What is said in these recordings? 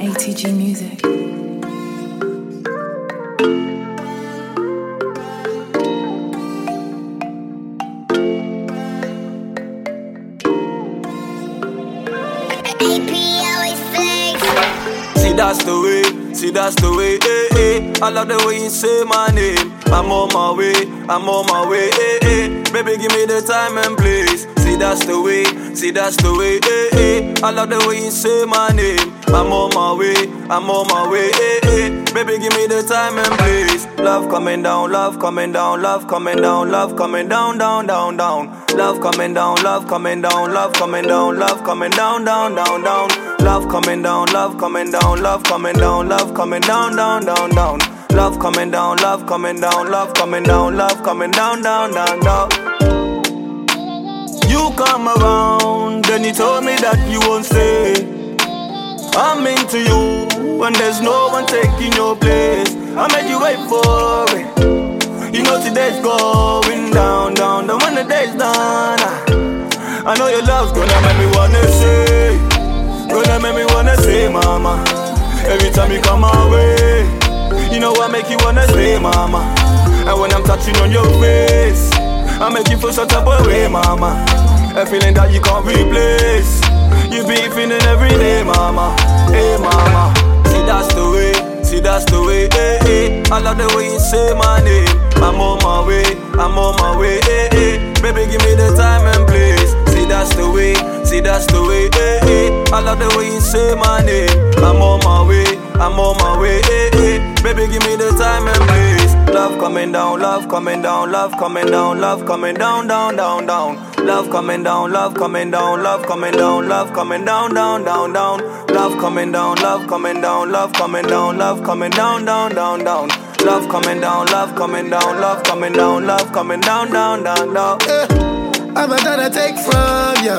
ATG Music. See that's the way, see that's the way, eh eh. I love the way you say my name. I'm on my way, I'm on my way, eh eh. Baby, give me the time and place. See that's the way, see that's the way, eh eh. I love the way you say my name. I'm on my way, I'm on my way, eh eh. Baby, give me the time and place. Love coming down, love coming down, love coming down, love coming down, down, down, down. Love coming down, love coming down, love coming down, love coming down, down, down, down. Love coming down, love coming down, love coming down, love coming down, down, down, down. Love coming down, love coming down, love coming down, love coming down, down, down, down. You come around, then you told me that you won't stay. I'm into you when there's no one taking your place. I made you wait for it. You know today's going down, down, down when the day's done. ah. I know your love's gonna make me wanna say, gonna make me wanna say, mama. Every time you come my way, you know I make you wanna stay, mama. And when I'm touching on your I make you feel some type of way, mama. A feeling that you can't replace. You be feeling every day, mama. Hey, mama. See, that's the way. See, that's the way. Hey, hey. I love the way you say my name. I'm on my way. I'm on my way. Hey, hey. Baby, give me the time and place. See, that's the way. See, that's the way. Hey, hey. I love the way you say my name. I'm on my way. I'm on my way. Hey, hey. Baby, give me the time coming down, love coming down, love coming down, love coming down, down, down, down. Love coming down, love coming down, love coming down, love coming down, down, down, down. Love coming down, love coming down, love coming down, love coming down, down, down, down. Love coming down, love coming down, love coming down, love coming down, down, down, down. I'm not trying to take from ya.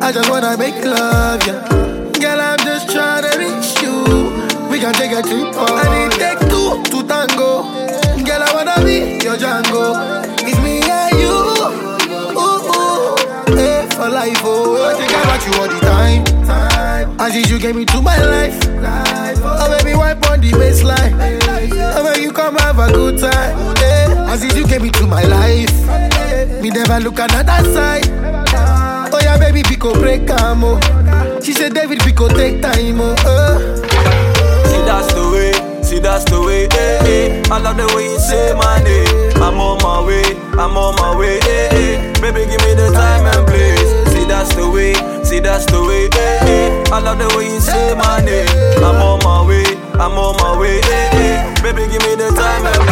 I just wanna make love ya. Girl, I'm just trying to reach you. We can take a trip. I need your Django. It's me and you. Ooh, ooh. Hey, for life, oh. I think about you all the time. time. As if you gave me to my life. Oh, baby, wipe on the baseline. Oh, when you come have a good time. Hey, as if you gave me to my life. Me never look another side. Oh yeah, baby, Pico break am oh. She said, David, Pico take time oh. Uh. See that's the way, see that's the way, eh, eh. I love the way you say my I'm on my way, hey, eh. Baby, give me the time and place. See, that's the way, see, that's the way, hey. eh. I love the way you say my name. I'm on my way, I'm on my way, hey, eh. Baby, give me the time and